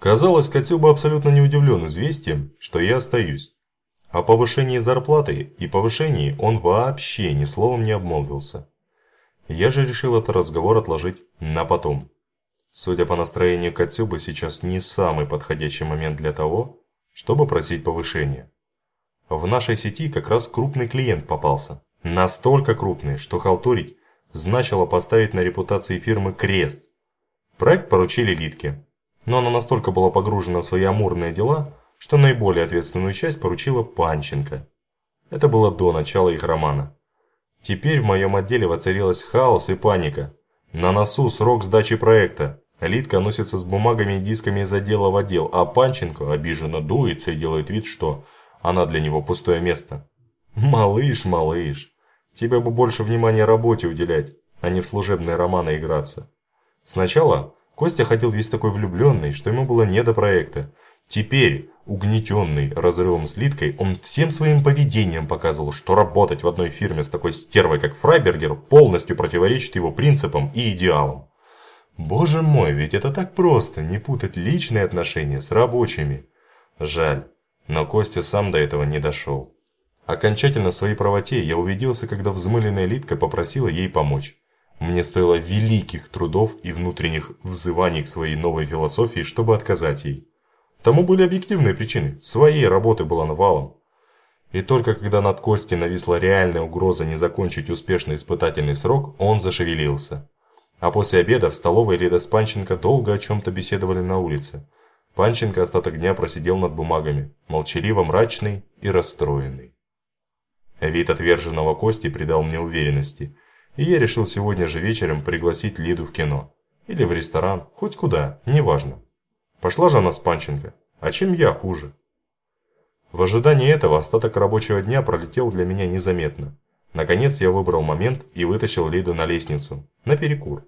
Казалось, Катюба абсолютно не удивлен известием, что я остаюсь. О повышении зарплаты и повышении он вообще ни словом не обмолвился. Я же решил этот разговор отложить на потом. Судя по настроению Катюбы, сейчас не самый подходящий момент для того, чтобы просить повышения. В нашей сети как раз крупный клиент попался. Настолько крупный, что халтурить значило поставить на репутации фирмы крест. Проект поручили Литке, но она настолько была погружена в свои амурные дела, что наиболее ответственную часть поручила Панченко. Это было до начала их романа. Теперь в моем отделе воцарилась хаос и паника. На носу срок сдачи проекта. Литка носится с бумагами и дисками из отдела в отдел, а Панченко обиженно дуется и делает вид, что она для него пустое место. Малыш, малыш, тебе бы больше внимания работе уделять, а не в служебные романы играться. Сначала Костя ходил весь такой влюбленный, что ему было не до проекта. Теперь, угнетенный разрывом с Литкой, он всем своим поведением показывал, что работать в одной фирме с такой стервой, как Фрайбергер, полностью противоречит его принципам и идеалам. Боже мой, ведь это так просто, не путать личные отношения с рабочими. Жаль, но Костя сам до этого не дошел. Окончательно в своей правоте я убедился, когда взмыленная Литка попросила ей помочь. Мне стоило великих трудов и внутренних взываний к своей новой философии, чтобы отказать ей. Тому были объективные причины. Своей работы было навалом. И только когда над Костей нависла реальная угроза не закончить успешный испытательный срок, он зашевелился. А после обеда в столовой Лида с Панченко долго о чем-то беседовали на улице. Панченко остаток дня просидел над бумагами, молчаливо мрачный и расстроенный. Вид отверженного Кости придал мне уверенности – и я решил сегодня же вечером пригласить Лиду в кино. Или в ресторан, хоть куда, неважно. Пошла же она с Панченко, а чем я хуже? В ожидании этого остаток рабочего дня пролетел для меня незаметно. Наконец я выбрал момент и вытащил Лиду на лестницу, на перекур.